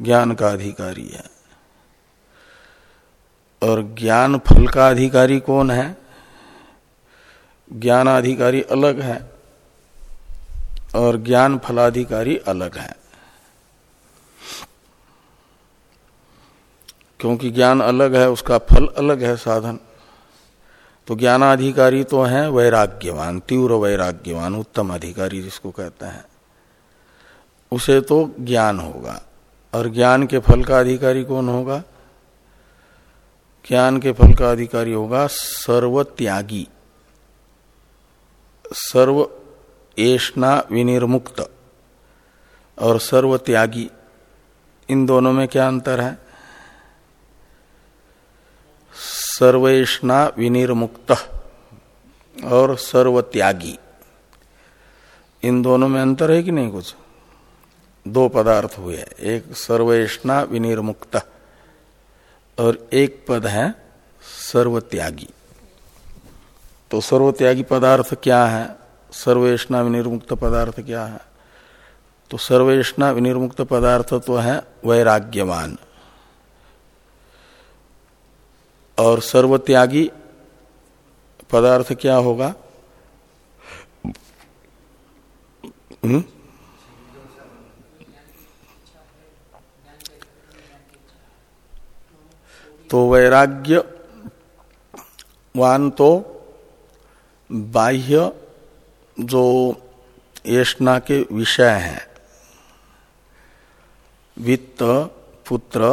ज्ञान का अधिकारी है। और ज्ञान फल का अधिकारी कौन है? ज्ञानाधिकारी अलग है और ज्ञान फलाधिकारी अलग है। क्योंकि ज्ञान अलग है, उसका फल अलग है साधन। तो ज्ञानाधिकारी तो है वैराग्यवान, तीव्र वैराग्यवान, उत्तम अधिकारी जिसको कहते हैं। उसे तो ज्ञान होगा और ज्ञान के फल का अधिकारी कौन होगा? ज्ञान के फल का अधिकारी होगा सर्व त्यागी सर्व एष्णा विनिर्मुक्त। और सर्व त्यागी इन दोनों में क्या अंतर है? सर्वेष्णा विनिर्मुक्त और सर्व त्यागी इन दोनों में अंतर है कि नहीं कुछ? दो पदार्थ हुए एक सर्वेष्णा विनिर्मुक्त। और एक पद है सर्वत्यागी। तो सर्वत्यागी पदार्थ क्या है? सर्वेष्णा विनिर्मुक्त पदार्थ क्या है? तो सर्वेष्णा विनिर्मुक्त पदार्थ तो है वैराग्यवान। और सर्वत्यागी पदार्थ क्या होगा? हुँ? तो वैराग्य वान तो बाह्य जो येष्णा के विषय हैं। वित्त, पुत्र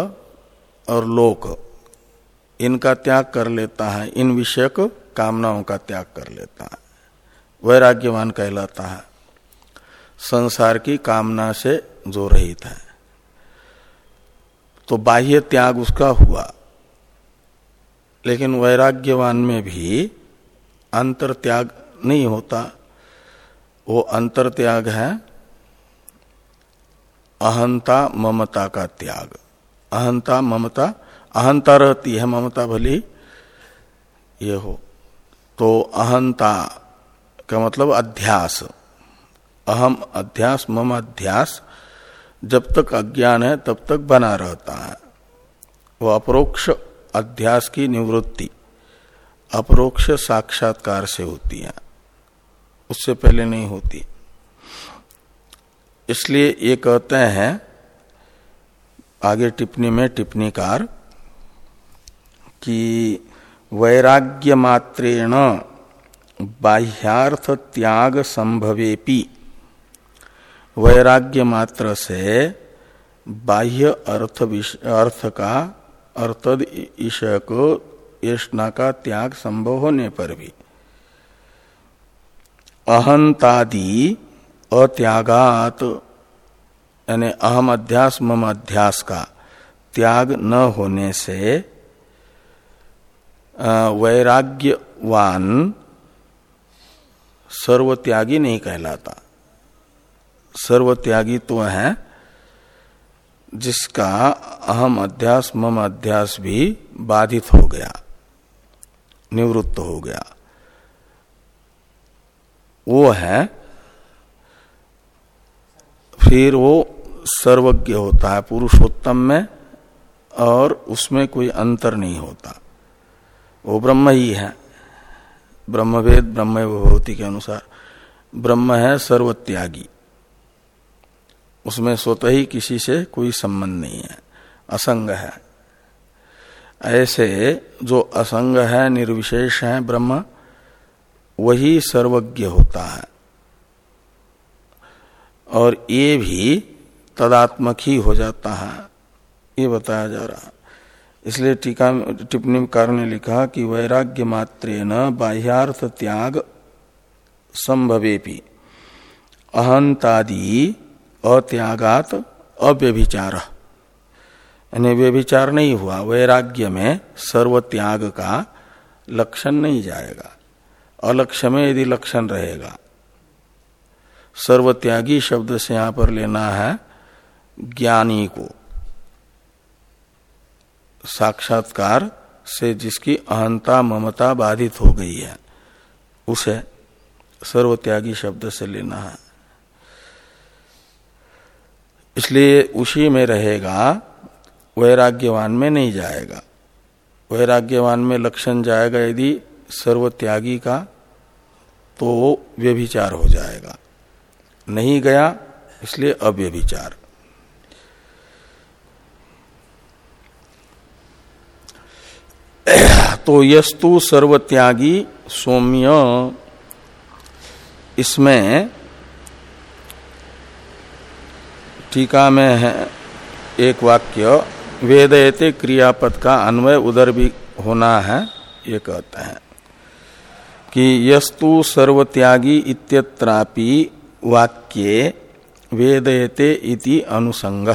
और लोक, इनका त्याग कर लेता है। इन विषयक कामनाओं का त्याग कर लेता है। वैराग्यवान कहलाता है। संसार की कामना से जो रहित है। तो बाह्य त्याग उसका हुआ। लेकिन वैराग्यवान में भी अंतर त्याग नहीं होता। वो अंतर त्याग है, अहंता ममता का त्याग। अहंता ममता, अहंता रहती है ममता भली, ये हो। तो अहंता का मतलब अध्यास। अहम अध्यास, मम अध्यास, जब तक अज्ञान है तब तक बना रहता है। वो अपरोक्ष अध्यास की निवृत्ति अपरोक्ष साक्षात्कार से होती है। उससे पहले नहीं होती। इसलिए ये कहते हैं, आगे टिप्पणी में टिप्पणीकार, कि वैराग्य मात्रेण बाह्यार्थ त्याग संभवेपि वैराग्य मात्र से बाह्य अर्थ अर्थ का अर्थ ईशय को यशना का त्याग संभव होने पर भी। अहंतादि अत्यागात, यानी अहम अध्यास, मम अध्यास का त्याग न होने से वैराग्यवान सर्वत्यागी नहीं कहलाता। सर्वत्यागी तो है जिसका अहम अध्यास, मम अध्यास भी बाधित हो गया, निवृत्त हो गया। वो है, फिर वो सर्वज्ञ होता है, पुरुषोत्तम में, और उसमें कोई अंतर नहीं होता। वो ब्रह्म ही है। ब्रह्मवेद ब्रह्म विभूति के अनुसार, ब्रह्म है सर्वत्यागी। उसमें स्वतः ही किसी से कोई संबंध नहीं है, असंग है। ऐसे जो असंग है, निर्विशेष है, ब्रह्म, वही सर्वज्ञ होता है। और ये भी तदात्मक ही हो जाता है, ये बताया जा रहा। इसलिए टीका टिप्पणी कार ने लिखा कि वैराग्य मात्रे न बाह्यार्थ त्याग संभवेपी। अहंतादि अत्यागात अव्यभिचार। यानी व्यभिचार नहीं हुआ। वैराग्य में सर्व त्याग का लक्षण नहीं जाएगा। अलक्ष्य में यदि लक्षण रहेगा, सर्वत्यागी शब्द से यहाँ पर लेना है ज्ञानी को। साक्षात्कार से जिसकी अहंता, ममता बाधित हो गई है, उसे सर्वत्यागी शब्द से लेना है। इसलिए उसी में रहेगा, वैराग्यवान में नहीं जाएगा। वैराग्यवान में लक्षण जाएगा यदि सर्वत्यागी का तो व्यभिचार हो जाएगा। नहीं गया, इसलिए अव्यभिचार। तो यस्तु सर्वत्यागी सौम्य। इसमें टीका में है एक वाक्य वेदयते क्रियापद का अन्वय उधर भी होना है, ये कहते हैं कि यस्तु सर्वत्यागी इत्यत्रापि वाक्ये वेदयते इति अनुसंग।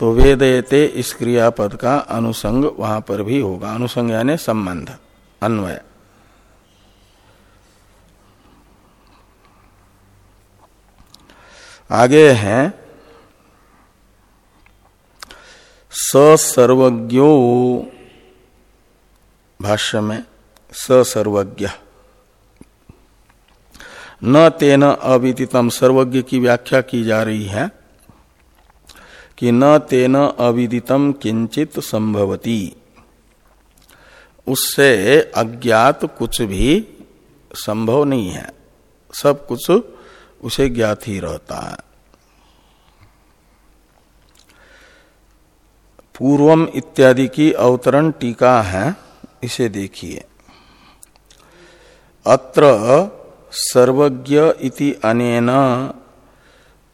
तो वेदयते इस क्रियापद का अनुसंग वहाँ पर भी होगा। अनुसंग यानी संबंध, अन्वय। आगे हैं सर्वज्ञो भाष्य में स सर्वज्ञ न तेन अविदितम सर्वज्ञ की व्याख्या की जा रही है कि न तेन अविदितम किंचित संभवती। उससे अज्ञात कुछ भी संभव नहीं है। सब कुछ उसे ज्ञात ही रहता है। पूर्वम इत्यादि की अवतरण टीका है, इसे देखिए। अत्र सर्वज्ञ इति अनेन,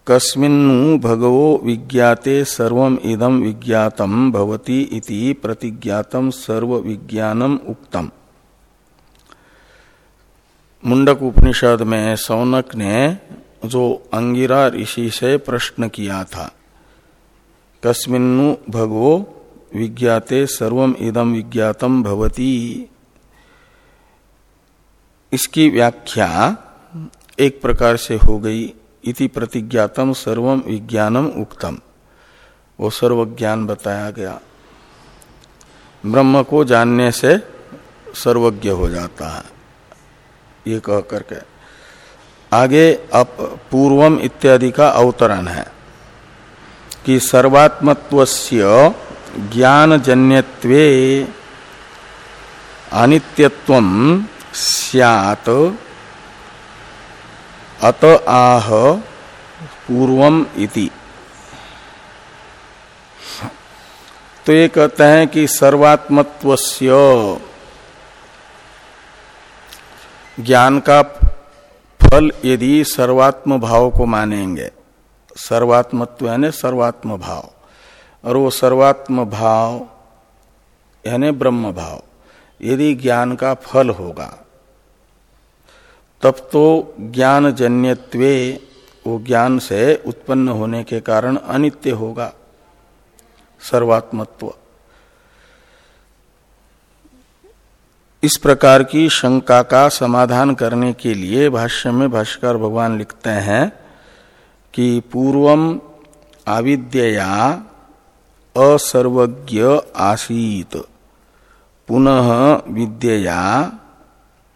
कस्मिन्नु भगवो विज्ञाते सर्वम इदम विज्ञातम भवति इति प्रतिज्ञातम सर्व विज्ञानम उक्तम। मुंडक उपनिषद में सौनक ने जो अंगिरा ऋषि से प्रश्न किया था कस्मिन्नु भगवो विज्ञाते सर्वम इदम विज्ञातम भवती। इसकी व्याख्या एक प्रकार से हो गई, इति प्रतिज्ञातम सर्वम विज्ञानम उक्तम। वो सर्व ज्ञान बताया गया। ब्रह्म को जानने से सर्वज्ञ हो जाता है, ये कह करके। आगे अब पूर्वम इत्यादि का अवतरण है। कि सर्वात्मत्व ज्ञान जन्यत्वे अनित्यत्व सियात। अत आह पूर्वम इति। तो ये कहते हैं कि सर्वात्मत्व ज्ञान का फल यदि सर्वात्म भाव को मानेंगे सर्वात्मत्व यानी सर्वात्म भाव और वो सर्वात्म भाव यानी ब्रह्म भाव यदि ज्ञान का फल होगा, तब तो ज्ञान जन्यत्वे वो ज्ञान से उत्पन्न होने के कारण अनित्य होगा। सर्वात्मत्व। इस प्रकार की शंका का समाधान करने के लिए भाष्य में भाष्कर भगवान लिखते हैं कि पूर्वम आविद्या असर्वज्ञ आसीत। पुनः विद्या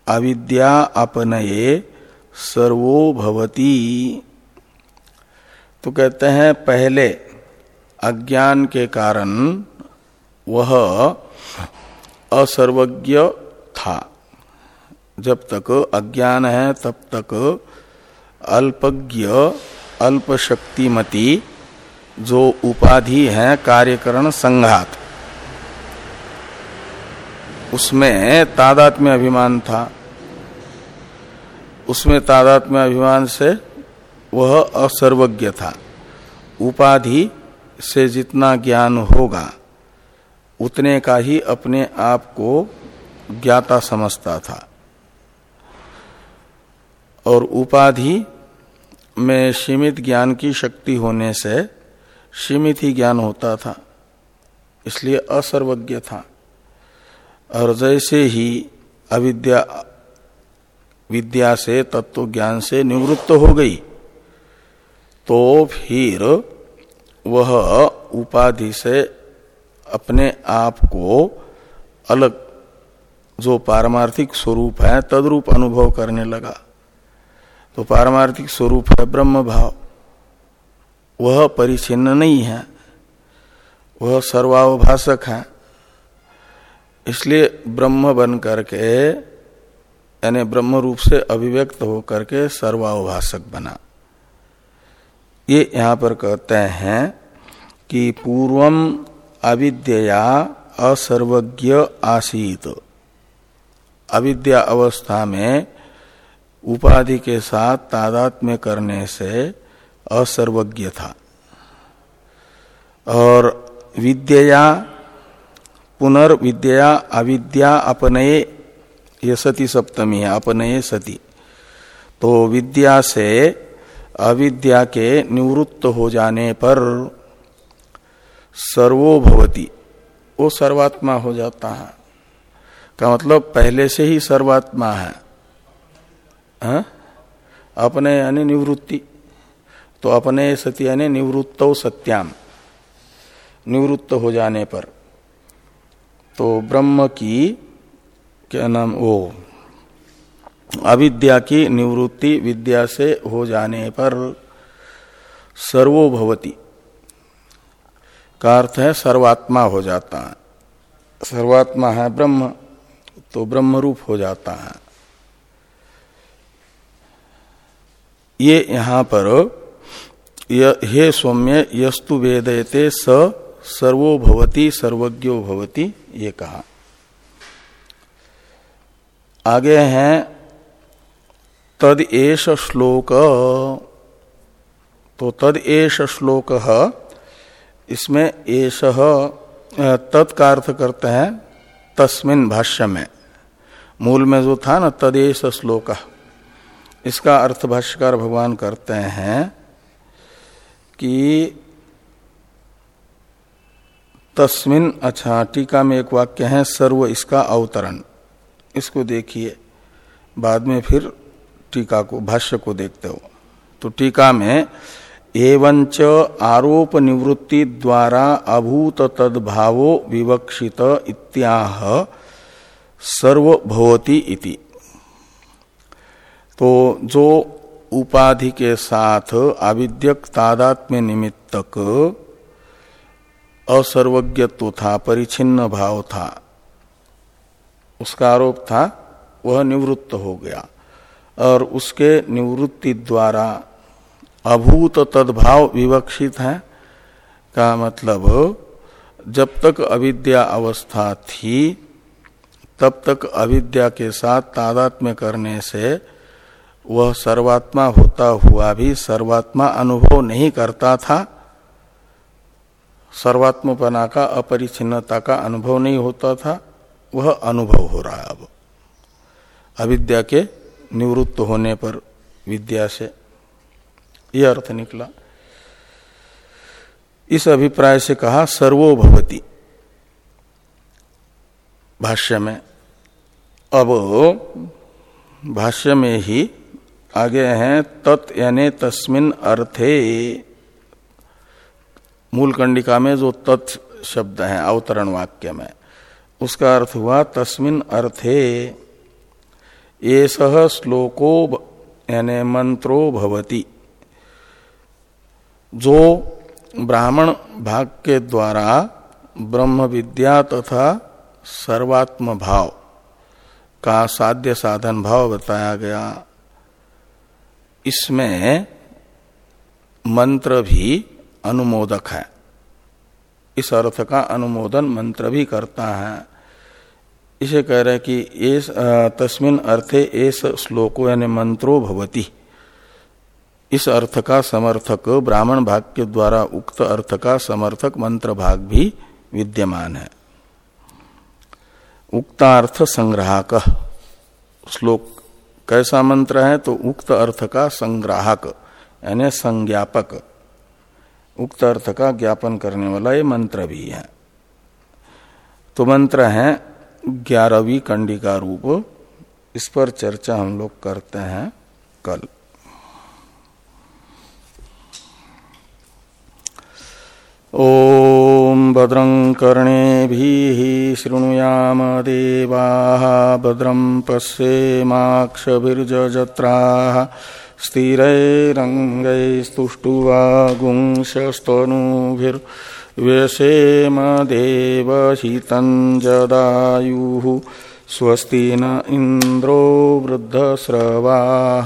अविद्या अपनये सर्वो भवती। तो कहते हैं, पहले अज्ञान के कारण वह असर्वज्ञ था। जब तक अज्ञान है, तब तक अल्पज्ञ अल्पशक्तिमती, जो उपाधि है कार्यकरण संघात। उसमें तादात्म्य अभिमान था। उसमें तादात्म्य अभिमान से वह असर्वज्ञ था। उपाधि से जितना ज्ञान होगा, उतने का ही अपने आप को ज्ञाता समझता था। और उपाधि में सीमित ज्ञान की शक्ति होने से सीमित ही ज्ञान होता था, इसलिए असर्वज्ञ था। और जैसे ही अविद्या, विद्या से, तत्व ज्ञान से निवृत्त हो गई तो फिर वह उपाधि से अपने आप को अलग, जो पारमार्थिक स्वरूप है, तद्रूप अनुभव करने लगा। तो पारमार्थिक स्वरूप है ब्रह्म भाव वह परिचिन्न नहीं है। वह सर्वावभाषक है। इसलिए ब्रह्म बन करके, यानी ब्रह्म रूप से अभिव्यक्त होकर के सर्वाभाषक बना। ये यहाँ पर कहते हैं कि पूर्वम अविद्या असर्वज्ञ आसीत। अविद्या अवस्था में उपाधि के साथ तादात्म्य करने से असर्वज्ञ था। और विद्या पुनर्विद्या अविद्या अपनये, ये सती सप्तमी है, अपनये सती। तो विद्या से अविद्या के निवृत्त हो जाने पर सर्वो भवती, वो सर्वात्मा हो जाता है। का मतलब पहले से ही सर्वात्मा है। हा? अपने यानी निवृत्ति। तो अपने सती यानी निवृत्त सत्याम। निवृत्त हो जाने पर। तो ब्रह्म की, क्या नाम, वो, अविद्या की निवृत्ति विद्या से हो जाने पर सर्वो भवती। का अर्थ है सर्वात्मा हो जाता है। सर्वात्मा है ब्रह्म तो ब्रह्म रूप हो जाता है। ये यहाँ पर हे सौम्य, यस्तु वेदयते स, सर्वो भवती, सर्वज्ञो भवती, ये कहा। आगे हैं, तद एष श्लोक। तो तद एष श्लोक, इसमें एष तत्कार्थ करते हैं, तस्मिन भाष्य में। मूल में जो था ना तदेश श्लोक। इसका अर्थ भाष्यकार भगवान करते हैं कि तस्मिन अच्छा टीका में एक वाक्य है, सर्व इसका अवतरण। इसको देखिए, बाद में फिर टीका को, भाष्य को देखते हो। तो टीका में, एवंच आरोप निवृत्ति द्वारा अभूत तद्भावो विवक्षित इत्याह सर्वभवती इति। तो जो उपाधि के साथ आविद्यक तादात्म्य निमित्तक असर्वज्ञत्व था, परिचिन्न भाव था, उसका आरोप था, वह निवृत्त हो गया। और उसके निवृत्ति द्वारा अभूत तद्भाव विवक्षित है, का मतलब जब तक अविद्या अवस्था थी, तब तक अविद्या के साथ तादात्म्य करने से वह सर्वात्मा होता हुआ भी सर्वात्मा अनुभव नहीं करता था। सर्वात्मपना का अपरिचिन्नता का अनुभव नहीं होता था। वह अनुभव हो रहा है अब। अविद्या के निवृत्त होने पर विद्या से यह अर्थ निकला। इस अभिप्राय से कहा, सर्वो भवती। भाष्य में, अब भाष्य में ही आगे हैं, तत् यानी तस्मिन अर्थे। मूल कंडिका में जो तत् शब्द है, अवतरण वाक्य में, उसका अर्थ हुआ तस्मिन अर्थे। ये सह श्लोको यानी मंत्रो भवती। जो ब्राह्मण भाग के द्वारा ब्रह्म विद्या तथा सर्वात्म भाव का साध्य साधन भाव बताया गया इसमें मंत्र भी अनुमोदक है। इस अर्थ का अनुमोदन मंत्र भी करता है। इसे कह रहे कि एस तस्मिन अर्थे एस श्लोको यानी मंत्रो भवती। इस अर्थ का समर्थक ब्राह्मण भाग के द्वारा उक्त अर्थ का समर्थक मंत्र भाग भी विद्यमान है। उक्तार्थ संग्राहक, श्लोक कैसा मंत्र है तो उक्त अर्थ का संग्राहक, यानी संज्ञापक। उक्त अर्थ का ज्ञापन करने वाला ये मंत्र भी है। तो मंत्र है ग्यारहवीं कंडिका रूप। इस पर चर्चा हम लोग करते हैं कल। ओम भद्रं कर्णे शृणुयाम देवा भद्रं पश्येमाक्षभिर्जत्राः स्थिरैरङ्गैस्तुष्टुवागुंशस्तनूभिर्व्यसेम देवहितं जदायुः स्वस्ति न इन्द्रो वृद्धस्रवा।